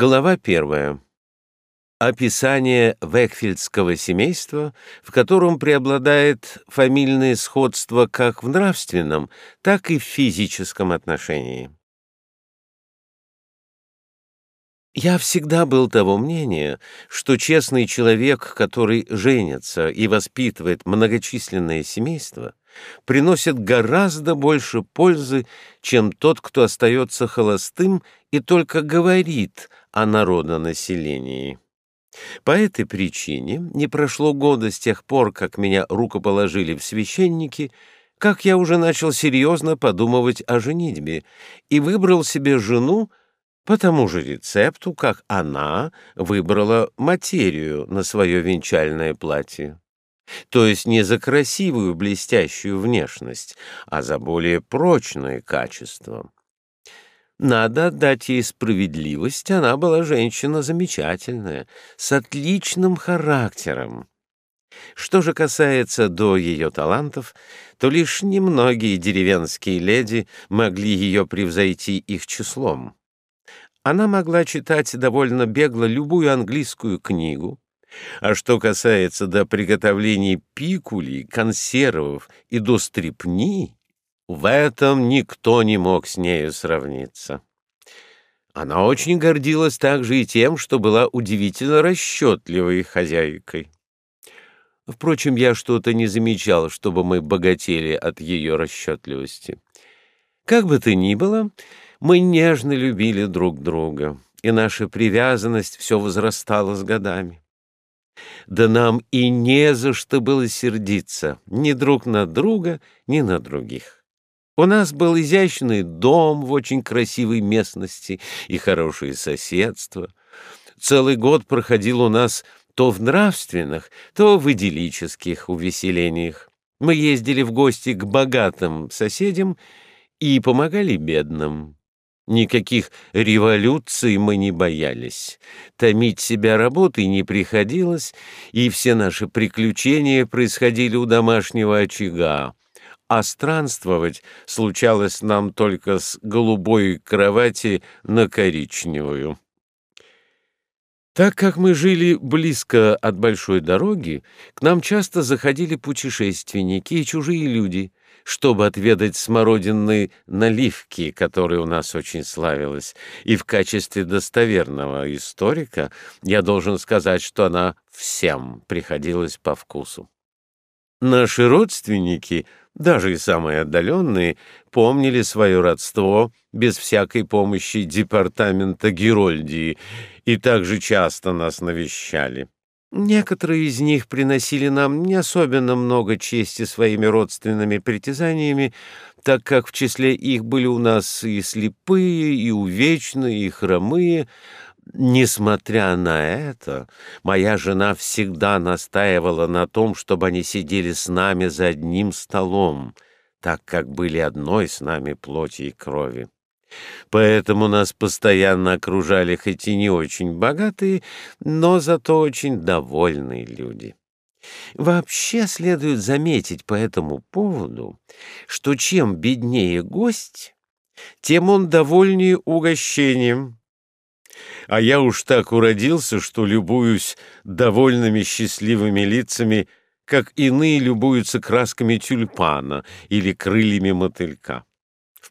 Глава первая. Описание векфельдского семейства, в котором преобладает фамильное сходство как в нравственном, так и в физическом отношении. Я всегда был того мнения, что честный человек, который женится и воспитывает многочисленное семейство, приносит гораздо больше пользы, чем тот, кто остается холостым и только говорит о народонаселении. По этой причине не прошло года с тех пор, как меня рукоположили в священники, как я уже начал серьезно подумывать о женитьбе и выбрал себе жену по тому же рецепту, как она выбрала материю на свое венчальное платье. То есть не за красивую блестящую внешность, а за более прочные качества. Надо отдать ей справедливость, она была женщина замечательная, с отличным характером. Что же касается до ее талантов, то лишь немногие деревенские леди могли ее превзойти их числом. Она могла читать довольно бегло любую английскую книгу, а что касается до приготовления пикулей, консервов и до стрепни, в этом никто не мог с нею сравниться. Она очень гордилась также и тем, что была удивительно расчетливой хозяйкой. Впрочем, я что-то не замечал, чтобы мы богатели от ее расчетливости. Как бы то ни было, мы нежно любили друг друга, и наша привязанность все возрастала с годами. Да нам и не за что было сердиться ни друг на друга, ни на других. У нас был изящный дом в очень красивой местности и хорошее соседство. Целый год проходил у нас то в нравственных, то в идиллических увеселениях. Мы ездили в гости к богатым соседям и помогали бедным. Никаких революций мы не боялись. Томить себя работой не приходилось, и все наши приключения происходили у домашнего очага а странствовать случалось нам только с голубой кровати на коричневую. Так как мы жили близко от большой дороги, к нам часто заходили путешественники и чужие люди, чтобы отведать смородинной наливки, которой у нас очень славилась, и в качестве достоверного историка я должен сказать, что она всем приходилась по вкусу. Наши родственники — даже и самые отдаленные, помнили свое родство без всякой помощи департамента Герольдии и также часто нас навещали. Некоторые из них приносили нам не особенно много чести своими родственными притязаниями, так как в числе их были у нас и слепые, и увечные, и хромые, Несмотря на это, моя жена всегда настаивала на том, чтобы они сидели с нами за одним столом, так как были одной с нами плоти и крови. Поэтому нас постоянно окружали хоть и не очень богатые, но зато очень довольные люди. Вообще следует заметить по этому поводу, что чем беднее гость, тем он довольнее угощением, а я уж так уродился, что любуюсь довольными счастливыми лицами, как иные любуются красками тюльпана или крыльями мотылька.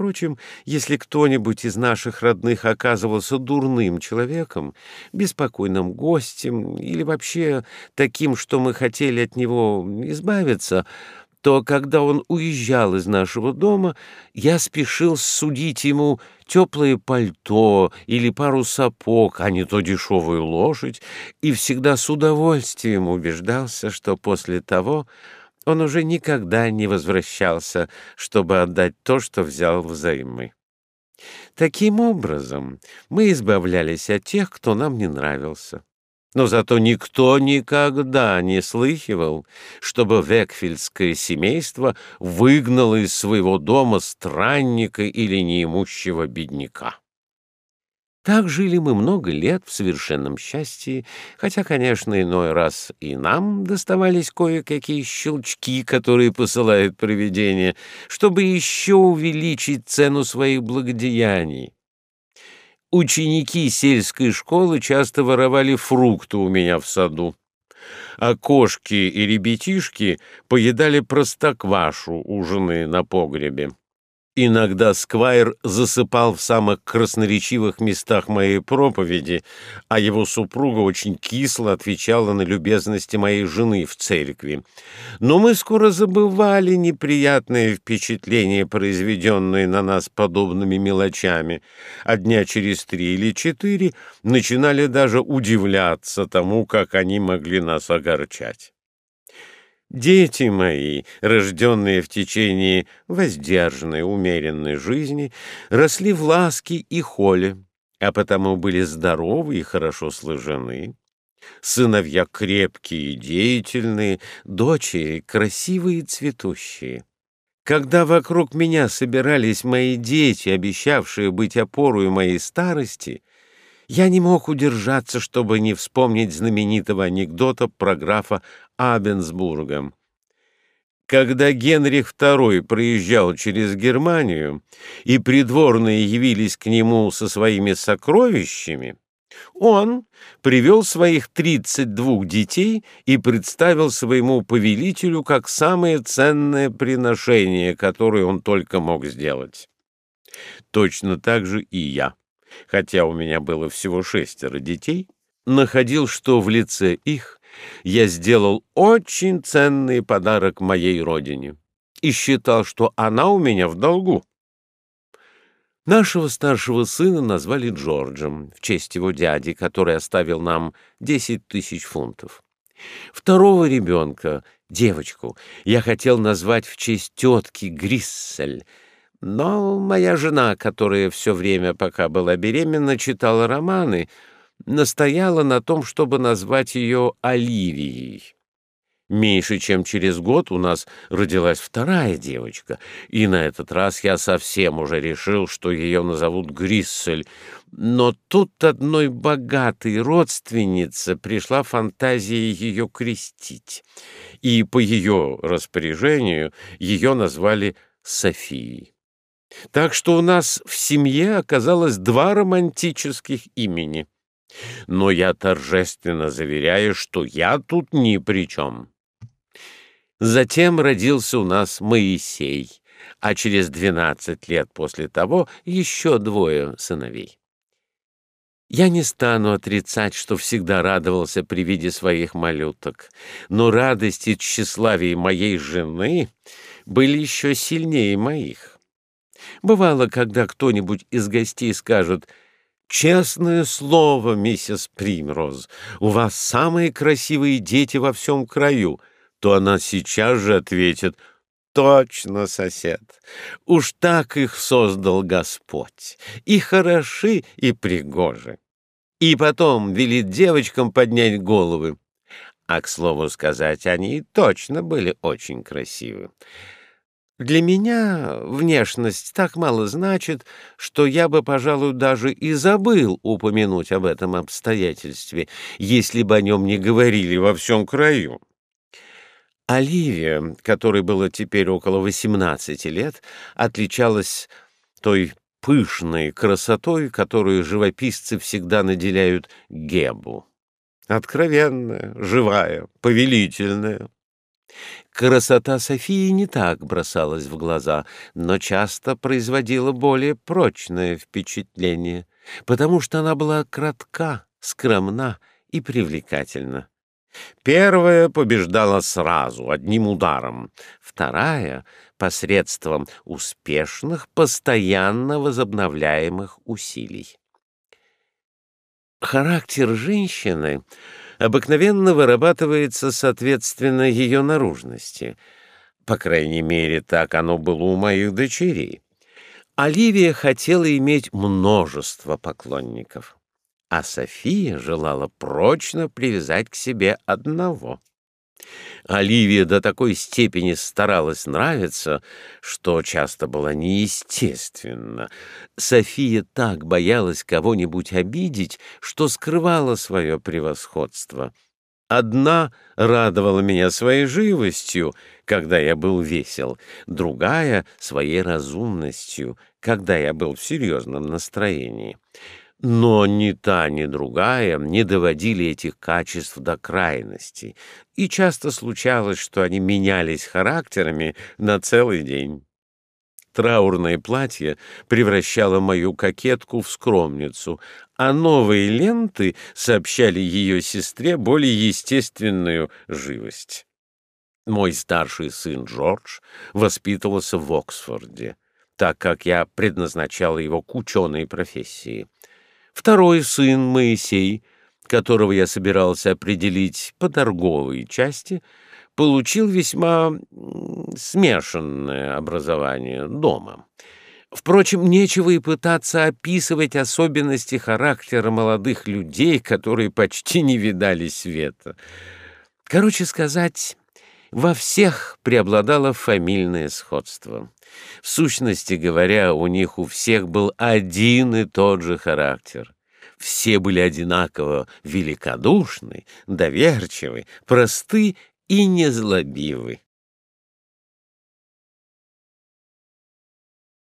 Впрочем, если кто-нибудь из наших родных оказывался дурным человеком, беспокойным гостем или вообще таким, что мы хотели от него избавиться, то когда он уезжал из нашего дома, я спешил судить ему теплое пальто или пару сапог, а не то дешевую лошадь, и всегда с удовольствием убеждался, что после того он уже никогда не возвращался, чтобы отдать то, что взял взаймы. Таким образом, мы избавлялись от тех, кто нам не нравился. Но зато никто никогда не слыхивал, чтобы векфельдское семейство выгнало из своего дома странника или неимущего бедняка. Так жили мы много лет в совершенном счастье, хотя, конечно, иной раз и нам доставались кое-какие щелчки, которые посылает провидение, чтобы еще увеличить цену своих благодеяний. Ученики сельской школы часто воровали фрукты у меня в саду, а кошки и ребятишки поедали простоквашу у жены на погребе. Иногда Сквайр засыпал в самых красноречивых местах моей проповеди, а его супруга очень кисло отвечала на любезности моей жены в церкви. Но мы скоро забывали неприятные впечатления, произведенные на нас подобными мелочами, а дня через три или четыре начинали даже удивляться тому, как они могли нас огорчать. Дети мои, рожденные в течение воздержанной, умеренной жизни, росли в ласке и холе, а потому были здоровы и хорошо сложены. Сыновья крепкие и деятельные, дочери красивые и цветущие. Когда вокруг меня собирались мои дети, обещавшие быть опорой моей старости, я не мог удержаться, чтобы не вспомнить знаменитого анекдота про графа Абенсбурга. Когда Генрих II проезжал через Германию, и придворные явились к нему со своими сокровищами, он привел своих 32 детей и представил своему повелителю как самое ценное приношение, которое он только мог сделать. Точно так же и я хотя у меня было всего шестеро детей, находил, что в лице их я сделал очень ценный подарок моей родине и считал, что она у меня в долгу. Нашего старшего сына назвали Джорджем в честь его дяди, который оставил нам десять тысяч фунтов. Второго ребенка, девочку, я хотел назвать в честь тетки Гриссель — но моя жена, которая все время, пока была беременна, читала романы, настояла на том, чтобы назвать ее Оливией. Меньше чем через год у нас родилась вторая девочка, и на этот раз я совсем уже решил, что ее назовут Гриссель. Но тут одной богатой родственнице пришла фантазия ее крестить, и по ее распоряжению ее назвали Софией. Так что у нас в семье оказалось два романтических имени. Но я торжественно заверяю, что я тут ни при чем. Затем родился у нас Моисей, а через двенадцать лет после того еще двое сыновей. Я не стану отрицать, что всегда радовался при виде своих малюток, но радость и тщеславие моей жены были еще сильнее моих. Бывало, когда кто-нибудь из гостей скажет «Честное слово, миссис Примроз, у вас самые красивые дети во всем краю», то она сейчас же ответит «Точно, сосед, уж так их создал Господь, и хороши, и пригожи». И потом велит девочкам поднять головы. А, к слову сказать, они точно были очень красивы. Для меня внешность так мало значит, что я бы, пожалуй, даже и забыл упомянуть об этом обстоятельстве, если бы о нем не говорили во всем краю. Оливия, которой было теперь около 18 лет, отличалась той пышной красотой, которую живописцы всегда наделяют Гебу. Откровенная, живая, повелительная. Красота Софии не так бросалась в глаза, но часто производила более прочное впечатление, потому что она была кратка, скромна и привлекательна. Первая побеждала сразу, одним ударом, вторая — посредством успешных, постоянно возобновляемых усилий. Характер женщины — обыкновенно вырабатывается соответственно ее наружности. По крайней мере, так оно было у моих дочерей. Оливия хотела иметь множество поклонников, а София желала прочно привязать к себе одного. Оливия до такой степени старалась нравиться, что часто была неестественна. София так боялась кого-нибудь обидеть, что скрывала свое превосходство. Одна радовала меня своей живостью, когда я был весел, другая — своей разумностью, когда я был в серьезном настроении. Но ни та, ни другая не доводили этих качеств до крайности, и часто случалось, что они менялись характерами на целый день. Траурное платье превращало мою кокетку в скромницу, а новые ленты сообщали ее сестре более естественную живость. Мой старший сын Джордж воспитывался в Оксфорде, так как я предназначал его к ученой профессии. Второй сын Моисей, которого я собирался определить по торговой части, получил весьма смешанное образование дома. Впрочем, нечего и пытаться описывать особенности характера молодых людей, которые почти не видали света. Короче сказать, во всех преобладало фамильное сходство. В сущности говоря, у них у всех был один и тот же характер. Все были одинаково великодушны, доверчивы, просты и незлобивы.